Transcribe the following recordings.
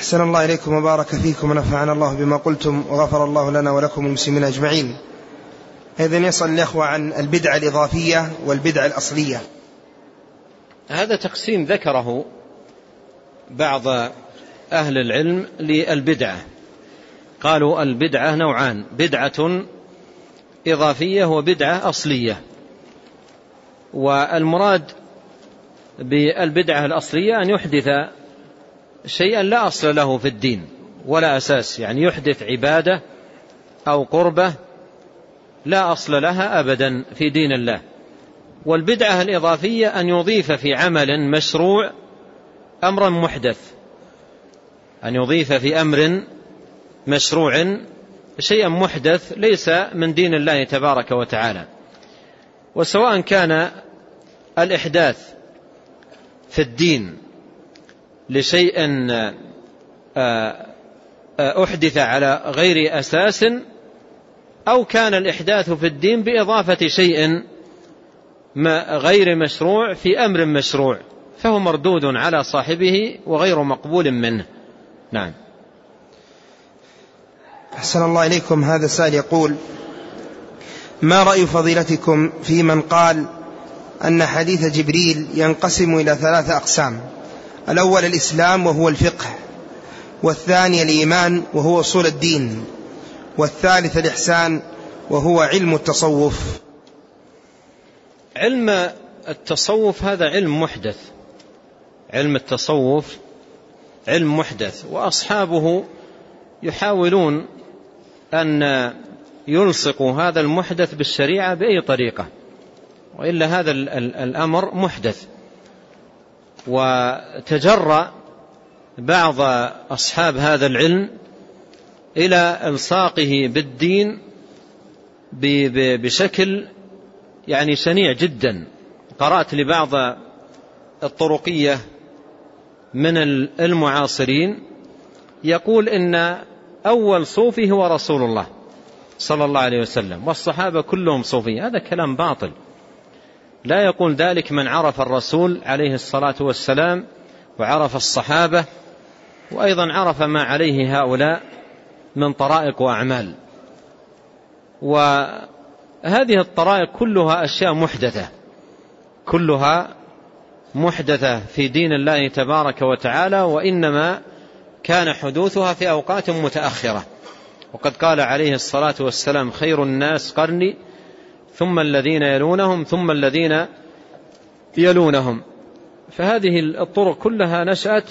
أحسن الله إليكم وبارك فيكم ونفعنا الله بما قلتم وغفر الله لنا ولكم المسلمين أجمعين. إذا يسأل الأخوة عن البدعة الإضافية والبدعة الأصلية. هذا تقسيم ذكره بعض أهل العلم للبدعة. قالوا البدعة نوعان بدعة إضافية وبدعة أصلية. والمراد بالبدعة الأصلية أن يحدث شيئا لا أصل له في الدين ولا أساس يعني يحدث عبادة أو قربة لا أصل لها أبدا في دين الله. والبدعة الإضافية أن يضيف في عمل مشروع أمرا محدث أن يضيف في أمر مشروع شيئا محدث ليس من دين الله تبارك وتعالى. وسواء كان الإحداث في الدين لشيء آه، آه، أحدث على غير أساس أو كان الإحداث في الدين بإضافة شيء غير مشروع في أمر مشروع فهو مردود على صاحبه وغير مقبول منه. نعم. أحسن الله إليكم. هذا السائل يقول ما رأي فضيلتكم في من قال أن حديث جبريل ينقسم إلى ثلاثة أقسام؟ الأول الإسلام وهو الفقه والثاني الإيمان وهو أصول الدين والثالث الإحسان وهو علم التصوف. علم التصوف هذا علم محدث. علم التصوف علم محدث وأصحابه يحاولون أن يلصقوا هذا المحدث بالشريعة بأي طريقة وإلا هذا الأمر محدث. وتجرأ بعض أصحاب هذا العلم إلى إلصاقه بالدين بشكل يعني شنيع جدا. قرأت لبعض الطرقية من المعاصرين يقول إن أول صوفي هو رسول الله صلى الله عليه وسلم والصحابة كلهم صوفي هذا كلام باطل. لا يقول ذلك من عرف الرسول عليه الصلاة والسلام وعرف الصحابة وأيضا عرف ما عليه هؤلاء من طرائق وأعمال. وهذه الطرائق كلها أشياء محدثة كلها محدثة في دين الله تبارك وتعالى وإنما كان حدوثها في أوقات متأخرة. وقد قال عليه الصلاة والسلام خير الناس قرني ثم الذين يلونهم ثم الذين يلونهم. فهذه الطرق كلها نشأت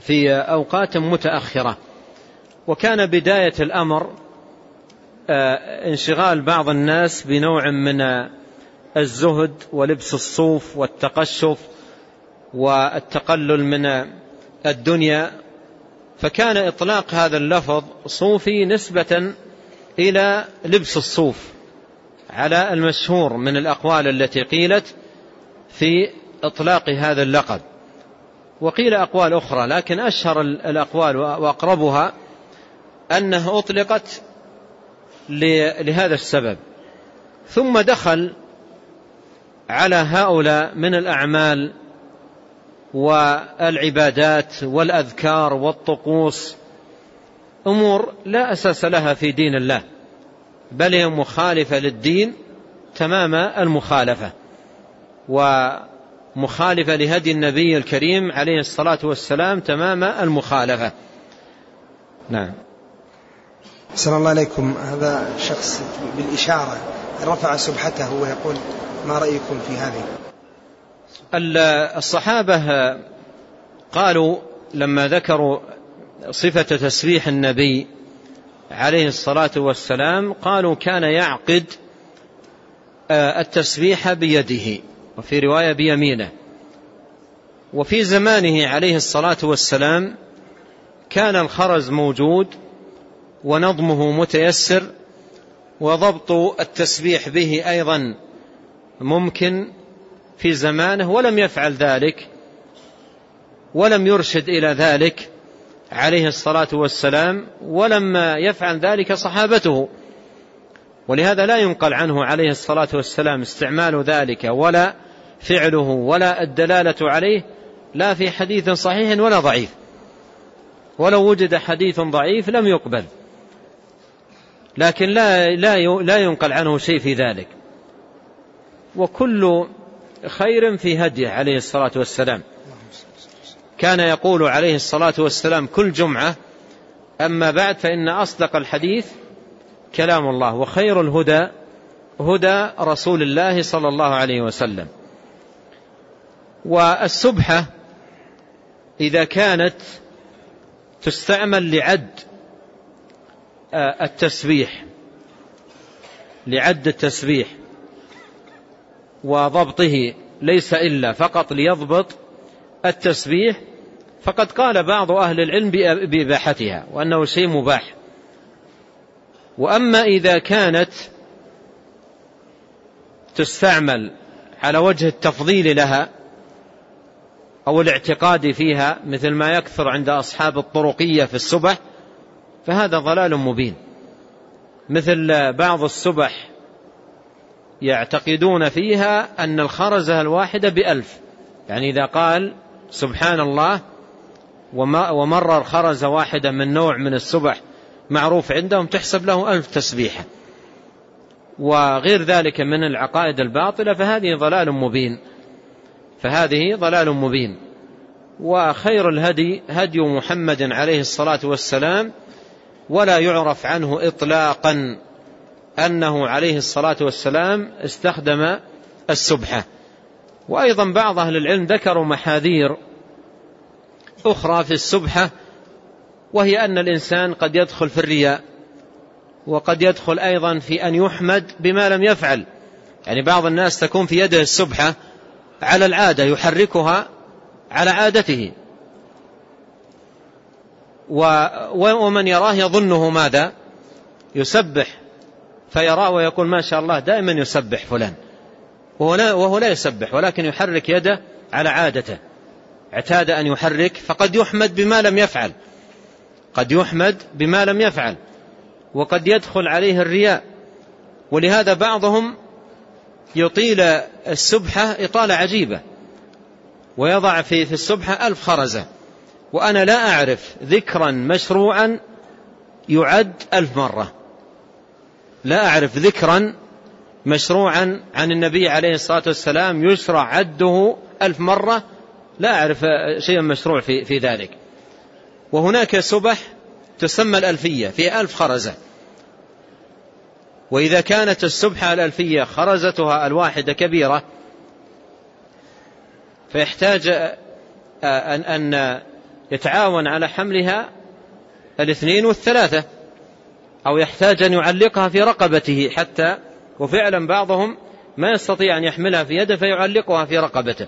في أوقات متأخرة. وكان بداية الأمر آه، انشغال بعض الناس بنوع من الزهد ولبس الصوف والتقشف والتقلل من الدنيا. فكان إطلاق هذا اللفظ صوفي نسبة إلى لبس الصوف. على المشهور من الأقوال التي قيلت في إطلاق هذا اللقب. وقيل أقوال أخرى لكن أشهر الأقوال وأقربها أنه أطلقت لهذا السبب. ثم دخل على هؤلاء من الأعمال والعبادات والأذكار والطقوس أمور لا أساس لها في دين الله. بل هي مخالفة للدين تمام المخالفة ومخالفة لهدي النبي الكريم عليه الصلاة والسلام تمام المخالفة. نعم. صلى الله عليكم هذا شخص بالإشارة رفع سبحته ويقول ما رأيكم في هذه؟ الصحابة قالوا لما ذكروا صفة تسبيح النبي عليه الصلاة والسلام قالوا كان يعقد آه، التسبيح بيده وفي رواية بيمينه. وفي زمانه عليه الصلاة والسلام كان الخرز موجود ونظمه متيسر وضبط التسبيح به أيضا ممكن في زمانه ولم يفعل ذلك ولم يرشد إلى ذلك. عليه الصلاة والسلام ولم يفعل ذلك صحابته. ولهذا لا ينقل عنه عليه الصلاة والسلام استعمال ذلك ولا فعله ولا الدلالة عليه لا في حديث صحيح ولا ضعيف. ولو وجد حديث ضعيف لم يقبل. لكن لا لا لا ينقل عنه شيء في ذلك. وكل خير في هديه عليه الصلاة والسلام. كان يقول عليه الصلاة والسلام كل جمعة أما بعد فإن أصدق الحديث كلام الله وخير الهدى هدى رسول الله صلى الله عليه وسلم. والسبحة إذا كانت تستعمل لعد التسبيح لعد التسبيح وضبطه ليس إلا فقط ليضبط التسبيح فقد قال بعض أهل العلم بإباحتها وأنه شيء مباح. وأما إذا كانت تستعمل على وجه التفضيل لها أو الاعتقاد فيها مثل ما يكثر عند أصحاب الطرقية في السبح فهذا ضلال مبين. مثل بعض السبح يعتقدون فيها أن الخرزة الواحدة بألف. يعني إذا قال سبحان الله ومرر خرزة واحدة من نوع من السبح معروف عندهم تحسب له ألف تسبيحة. وغير ذلك من العقائد الباطلة فهذه ضلال مبين. فهذه ضلال مبين. وخير الهدي هدي محمد عليه الصلاة والسلام ولا يعرف عنه إطلاقا أنه عليه الصلاة والسلام استخدم السبحة. وأيضا بعض أهل العلم ذكروا محاذير أخرى في السبحة وهي أن الإنسان قد يدخل في الرياء وقد يدخل أيضا في أن يحمد بما لم يفعل. يعني بعض الناس تكون في يده السبحة على العادة يحركها على عادته. ومن يراه يظنه ماذا؟ يسبح فيراه ويقول ما شاء الله دائما يسبح فلان وهو لا, وهو لا يسبح ولكن يحرك يده على عادته. اعتاد أن يحرك فقد يحمد بما لم يفعل. قد يحمد بما لم يفعل وقد يدخل عليه الرياء. ولهذا بعضهم يطيل السبحة إطالة عجيبة ويضع في في السبحة ألف خرزة. وأنا لا أعرف ذكرا مشروعا يعد ألف مرة. لا أعرف ذكرا مشروعا عن النبي عليه الصلاة والسلام يشرع عده ألف مرة لا أعرف شيئا مشروع في, في ذلك. وهناك سبح تسمى الألفية في ألف خرزة. وإذا كانت السبحة الألفية خرزتها الواحدة كبيرة فيحتاج أن, أن يتعاون على حملها الاثنين والثلاثة أو يحتاج أن يعلقها في رقبته حتى وفعلا بعضهم ما يستطيع أن يحملها في يده فيعلقها في رقبته.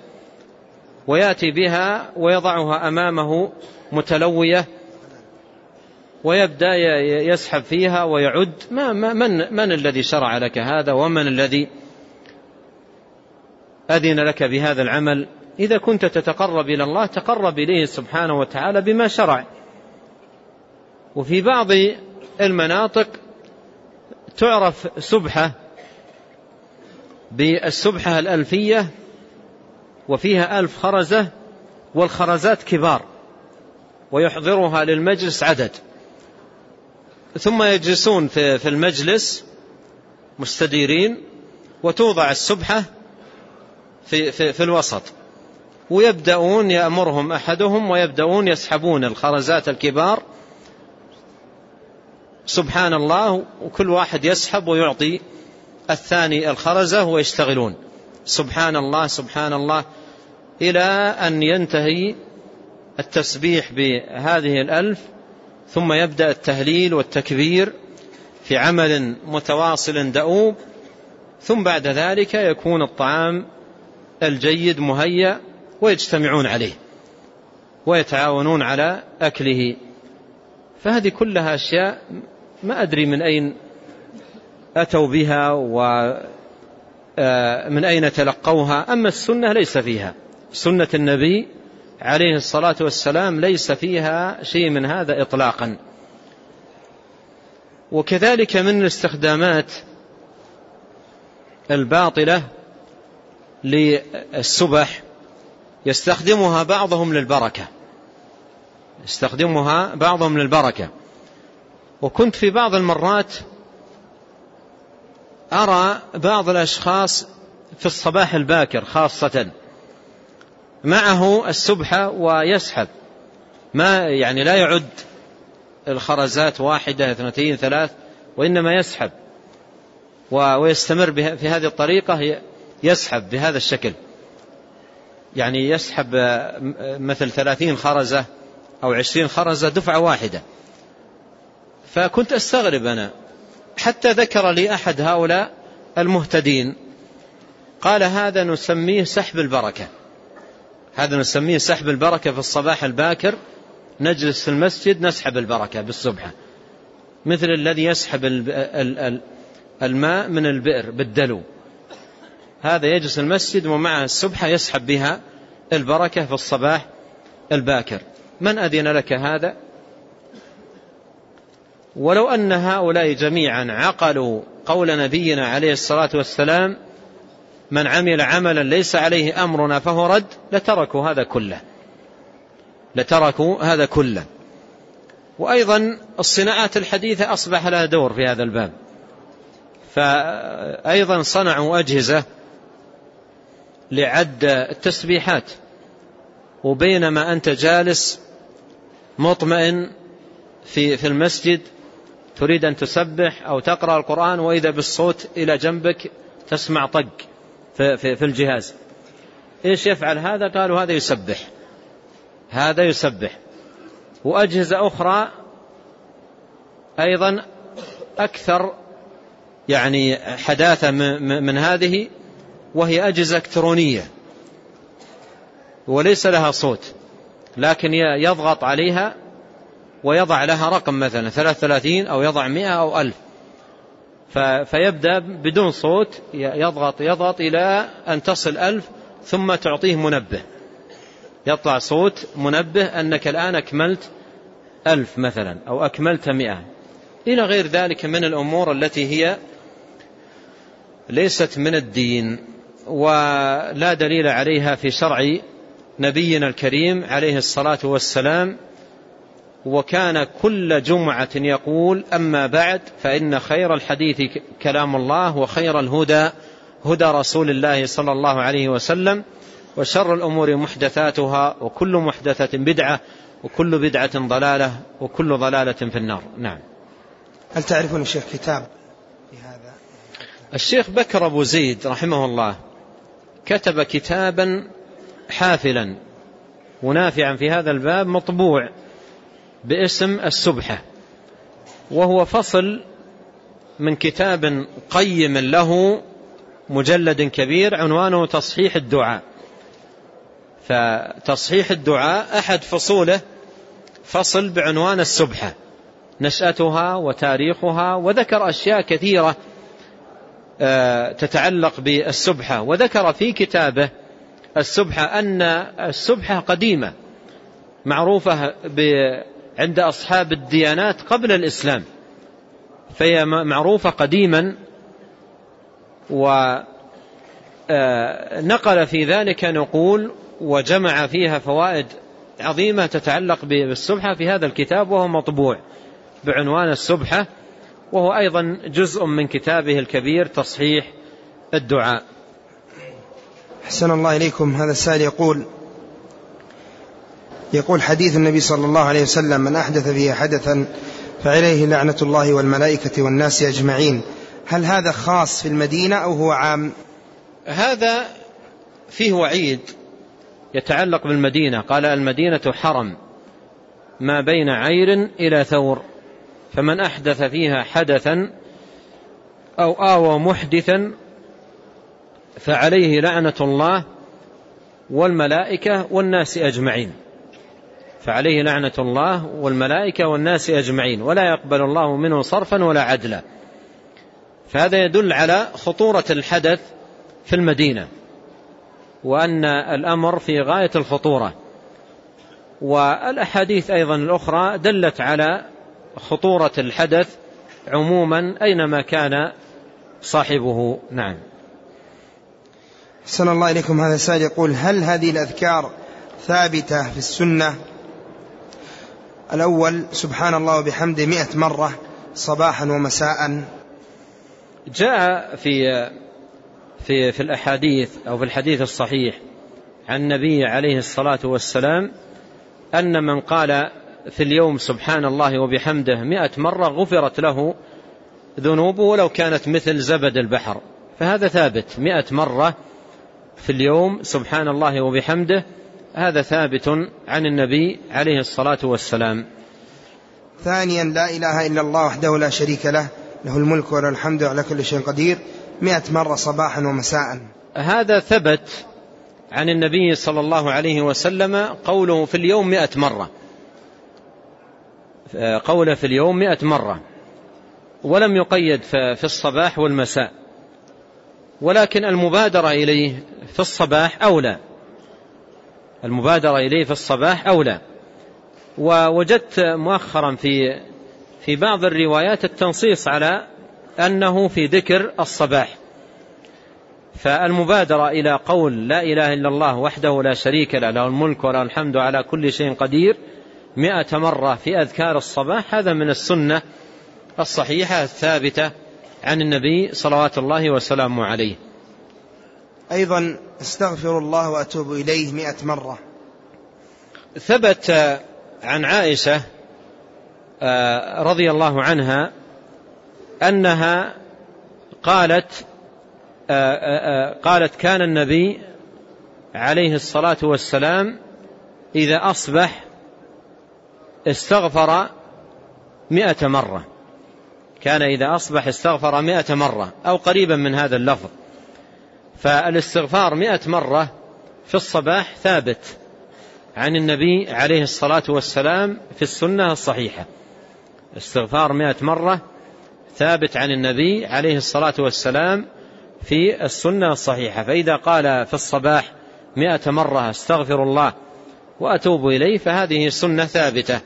ويأتي بها ويضعها أمامه متلوية ويبدأ يسحب فيها ويعد. ما من, من الذي شرع لك هذا ومن الذي أذن لك بهذا العمل؟ إذا كنت تتقرب إلى الله تقرب إليه سبحانه وتعالى بما شرع. وفي بعض المناطق تعرف سبحة بالسبحة الألفية وفيها ألف خرزة والخرزات كبار ويحضرها للمجلس عدد. ثم يجلسون في المجلس مستديرين وتوضع السبحة في, في, في الوسط. ويبدأون يأمرهم أحدهم ويبدأون يسحبون الخرزات الكبار. سبحان الله وكل واحد يسحب ويعطي الثاني الخرزة ويشتغلون. سبحان الله سبحان الله إلى أن ينتهي التسبيح بهذه الألف ثم يبدأ التهليل والتكبير في عمل متواصل دؤوب ثم بعد ذلك يكون الطعام الجيد مهيأ ويجتمعون عليه ويتعاونون على أكله. فهذه كلها أشياء ما أدري من أين أتوا بها ومن آه، أين تلقوها؟ أما السنة ليس فيها. سنة النبي عليه الصلاة والسلام ليس فيها شيء من هذا إطلاقا. وكذلك من الاستخدامات الباطلة للسبح يستخدمها بعضهم للبركة. يستخدمها بعضهم للبركة. وكنت في بعض المرات أرى بعض الأشخاص في الصباح الباكر خاصة. معه السبحة ويسحب. ما يعني لا يعد الخرزات واحدة اثنتين ثلاث وإنما يسحب. ويستمر في هذه الطريقة يسحب بهذا الشكل. يعني يسحب مثل ثلاثين خرزة أو عشرين خرزة دفعة واحدة. فكنت أستغرب أنا. حتى ذكر لي أحد هؤلاء المهتدين. قال هذا نسميه سحب البركة. هذا نسميه سحب البركة في الصباح الباكر. نجلس في المسجد نسحب البركة بالسبحة مثل الذي يسحب الماء من البئر بالدلو. هذا يجلس المسجد ومعه السبحة يسحب بها البركة في الصباح الباكر. من أذن لك هذا؟ ولو أن هؤلاء جميعا عقلوا قول نبينا عليه الصلاة والسلام من عمل عملا ليس عليه أمرنا فهو رد لتركوا هذا كله. لتركوا هذا كله. وأيضا الصناعات الحديثة أصبح لها دور في هذا الباب. فأيضا صنعوا أجهزة لعد التسبيحات. وبينما أنت جالس مطمئن في في المسجد تريد أن تسبح أو تقرأ القرآن وإذا بالصوت إلى جنبك تسمع طق في, في, في الجهاز. إيش يفعل هذا؟ قالوا هذا يسبح. هذا يسبح. وأجهزة أخرى أيضا أكثر يعني حداثة من هذه وهي أجهزة إلكترونية. وليس لها صوت لكن يضغط عليها ويضع لها رقم مثلا ثلاث ثلاثين أو يضع مئة أو ألف. فيبدأ بدون صوت يضغط يضغط إلى أن تصل ألف ثم تعطيه منبه. يطلع صوت منبه أنك الآن أكملت ألف مثلا أو أكملت مئة. إلى غير ذلك من الأمور التي هي ليست من الدين ولا دليل عليها في شرع نبينا الكريم عليه الصلاة والسلام وكان كل جمعة يقول أما بعد فإن خير الحديث كلام الله وخير الهدى هدى رسول الله صلى الله عليه وسلم وشر الأمور محدثاتها وكل محدثة بدعة وكل بدعة ضلالة وكل ضلالة في النار. نعم. هل تعرفون الشيخ كتاب في هذا؟ الشيخ بكر أبو زيد رحمه الله كتب كتابا حافلا ونافعا في هذا الباب مطبوع. باسم السبحة وهو فصل من كتاب قيم له مجلد كبير عنوانه تصحيح الدعاء. فتصحيح الدعاء أحد فصوله فصل بعنوان السبحة نشأتها وتاريخها وذكر أشياء كثيرة آه، تتعلق بالسبحة. وذكر في كتابه السبحة أن السبحة قديمة معروفة عند أصحاب الديانات قبل الإسلام. فهي معروفة قديما ونقل آه، في ذلك نقول وجمع فيها فوائد عظيمة تتعلق بالسبحة في هذا الكتاب وهو مطبوع بعنوان السبحة وهو أيضا جزء من كتابه الكبير تصحيح الدعاء. حسن الله إليكم. هذا السائل يقول يقول حديث النبي صلى الله عليه وسلم من أحدث فيها حدثا فعليه لعنة الله والملائكة والناس أجمعين. هل هذا خاص في المدينة أو هو عام؟ هذا فيه وعيد يتعلق بالمدينة. قال المدينة حرم ما بين عير إلى ثور. فمن أحدث فيها حدثا أو آوى محدثا فعليه لعنة الله والملائكة والناس أجمعين. فعليه لعنة الله والملائكة والناس أجمعين ولا يقبل الله منه صرفا ولا عدلا. فهذا يدل على خطورة الحدث في المدينة وأن الأمر في غاية الخطورة. والأحاديث أيضا الأخرى دلت على خطورة الحدث عموما أينما كان صاحبه. نعم. حسن الله إليكم هذا السائل يقول هل هذه الأذكار ثابتة في السنة؟ الأول سبحان الله وبحمده مئة مرة صباحا ومساء. جاء في في في الأحاديث أو في الحديث الصحيح عن النبي عليه الصلاة والسلام أن من قال في اليوم سبحان الله وبحمده مئة مرة غفرت له ذنوبه ولو كانت مثل زبد البحر. فهذا ثابت مئة مرة في اليوم سبحان الله وبحمده هذا ثابت عن النبي عليه الصلاة والسلام. ثانيا لا إله إلا الله وحده لا شريك له له الملك وله الحمد على كل شيء قدير مئة مرة صباحا ومساء. هذا ثبت عن النبي صلى الله عليه وسلم قوله في اليوم مئة مرة. قوله في اليوم مئة مرة. ولم يقيد في الصباح والمساء. ولكن المبادرة إليه في الصباح أولى. المبادرة إليه في الصباح أولى ووجدت مؤخرا في في بعض الروايات التنصيص على أنه في ذكر الصباح. فالمبادرة إلى قول لا إله إلا الله وحده لا شريك له له الملك وله الحمد على كل شيء قدير مئة مرة في أذكار الصباح هذا من السنة الصحيحة الثابتة عن النبي صلوات الله وسلامه عليه. أيضا استغفر الله وأتوب إليه مئة مرة. ثبت عن عائشة آه، رضي الله عنها أنها قالت آه، آه، قالت كان النبي عليه الصلاة والسلام إذا أصبح استغفر مئة مرة. كان إذا أصبح استغفر مئة مرة أو قريبا من هذا اللفظ. فالاستغفار مئة مرة في الصباح ثابت عن النبي عليه الصلاة والسلام في السنة الصحيحة. استغفار مئة مرة ثابت عن النبي عليه الصلاة والسلام في السنة الصحيحة. فإذا قال في الصباح مئة مرة استغفر الله وأتوب إليه فهذه سنة ثابتة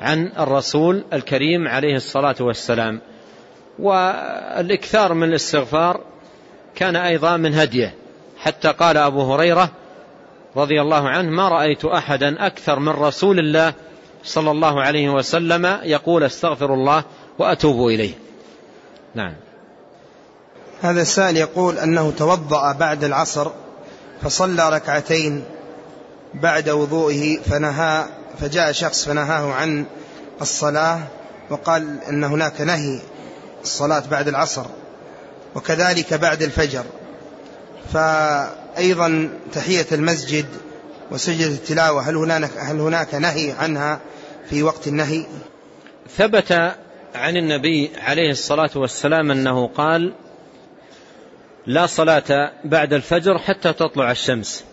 عن الرسول الكريم عليه الصلاة والسلام. والإكثار من الاستغفار كان أيضا من هديه. حتى قال أبو هريرة رضي الله عنه ما رأيت أحدا أكثر من رسول الله صلى الله عليه وسلم يقول استغفر الله وأتوب إليه. نعم. هذا السائل يقول أنه توضأ بعد العصر فصلى ركعتين بعد وضوئه فنهى فجاء شخص فنهاه عن الصلاة وقال أن هناك نهي الصلاة بعد العصر. وكذلك بعد الفجر. فأيضا تحية المسجد وسجد التلاوة هل هناك, هل هناك نهي عنها في وقت النهي؟ ثبت عن النبي عليه الصلاة والسلام أنه قال لا صلاة بعد الفجر حتى تطلع الشمس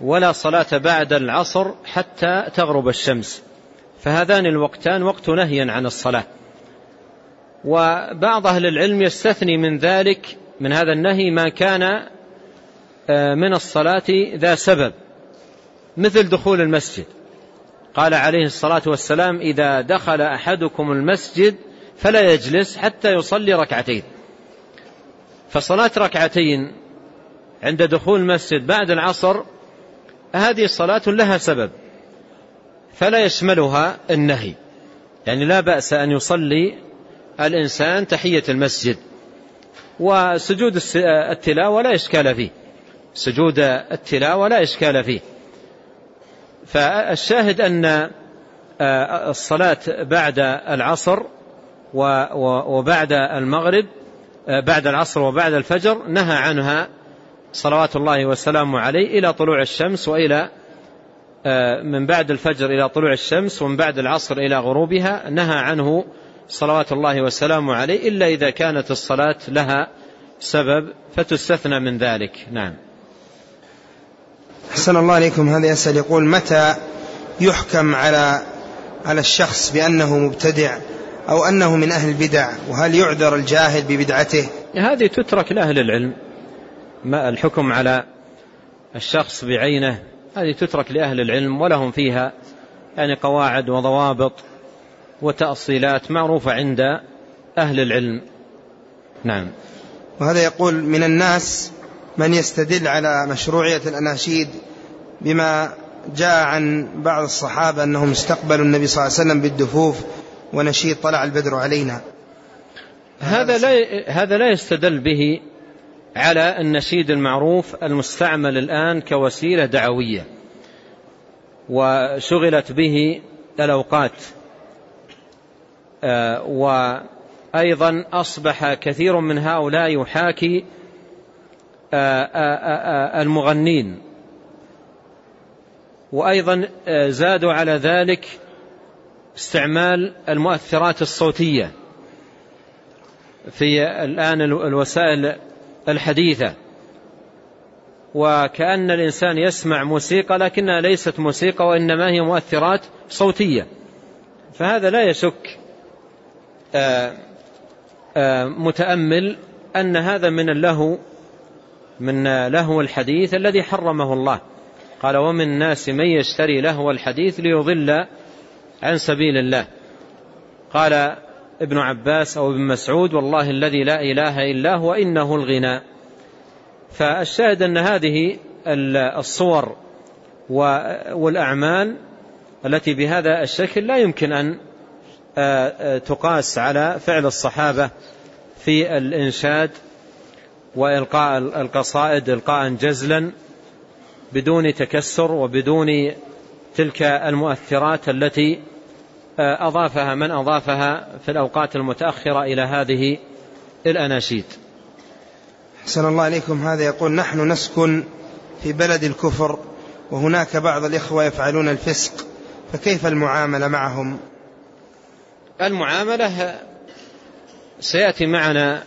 ولا صلاة بعد العصر حتى تغرب الشمس فهذان الوقتان وقت نهي عن الصلاة. وبعض أهل العلم يستثني من ذلك من هذا النهي ما كان آه، من الصلاة ذا سبب مثل دخول المسجد. قال عليه الصلاة والسلام إذا دخل أحدكم المسجد فلا يجلس حتى يصلي ركعتين. فصلاة ركعتين عند دخول المسجد بعد العصر هذه صلاة لها سبب فلا يشملها النهي. يعني لا بأس أن يصلي الإنسان تحية المسجد وسجود التلاوة لا إشكال فيه. سجود التلاوة لا إشكال فيه. فالشاهد أن آه، الصلاة بعد العصر وبعد المغرب آه، بعد العصر وبعد الفجر نهى عنها صلوات الله وسلامه عليه إلى طلوع الشمس وإلى آه، من بعد الفجر إلى طلوع الشمس ومن بعد العصر إلى غروبها نهى عنه صلوات الله وسلامه عليه إلا إذا كانت الصلاة لها سبب فتستثنى من ذلك. نعم. حسن الله عليكم هذا يسأل يقول متى يحكم على على الشخص بأنه مبتدع أو أنه من أهل البدع؟ وهل يعذر الجاهل ببدعته؟ هذه تترك لأهل العلم. ما الحكم على الشخص بعينه؟ هذه تترك لأهل العلم ولهم فيها يعني قواعد وضوابط. وتأصيلات معروفة عند أهل العلم. نعم. وهذا يقول من الناس من يستدل على مشروعية الأناشيد بما جاء عن بعض الصحابة أنهم استقبلوا النبي صلى الله عليه وسلم بالدفوف ونشيد طلع البدر علينا. هذا لا هذا لا يستدل به على النشيد المعروف المستعمل الآن كوسيلة دعوية وشغلت به الأوقات. وأيضا أصبح كثير من هؤلاء يحاكي آه، آه، المغنين. وأيضا زادوا على ذلك استعمال المؤثرات الصوتية في الآن الوسائل الحديثة. وكأن الإنسان يسمع موسيقى لكنها ليست موسيقى وإنما هي مؤثرات صوتية. فهذا لا يشك آه، آه، متأمل أن هذا من اللهو من لهو الحديث الذي حرمه الله. قال ومن الناس من يشتري لهو الحديث ليضل عن سبيل الله. قال ابن عباس أو ابن مسعود والله الذي لا إله إلا هو إنه الغنى. فالشاهد أن هذه الصور والأعمال التي بهذا الشكل لا يمكن أن تقاس على فعل الصحابة في الإنشاد وإلقاء القصائد إلقاء جزلا بدون تكسر وبدون تلك المؤثرات التي أضافها من أضافها في الأوقات المتأخرة إلى هذه الأناشيد. حسن الله عليكم هذا يقول نحن نسكن في بلد الكفر وهناك بعض الإخوة يفعلون الفسق فكيف المعاملة معهم؟ المعاملة سيأتي معنا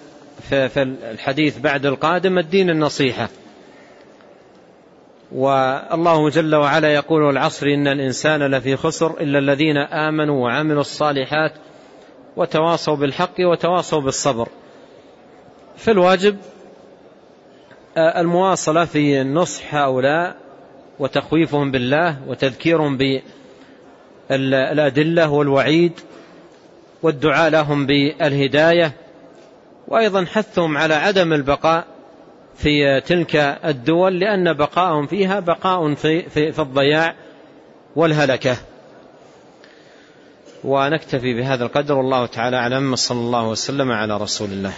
في الحديث بعد القادم الدين النصيحة. والله جل وعلا يقول العصر إن الإنسان لفي خسر إلا الذين آمنوا وعملوا الصالحات وتواصوا بالحق وتواصوا بالصبر. في الواجب المواصلة في نصح هؤلاء وتخويفهم بالله وتذكيرهم بالأدلة والوعيد والدعاء لهم بالهداية وأيضا حثهم على عدم البقاء في تلك الدول لأن بقاءهم فيها بقاء في, في, في الضياع والهلكة. ونكتفي بهذا القدر والله تعالى أعلم صلى الله وسلم على رسول الله.